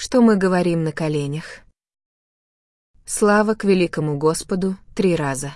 что мы говорим на коленях. Слава к великому Господу три раза.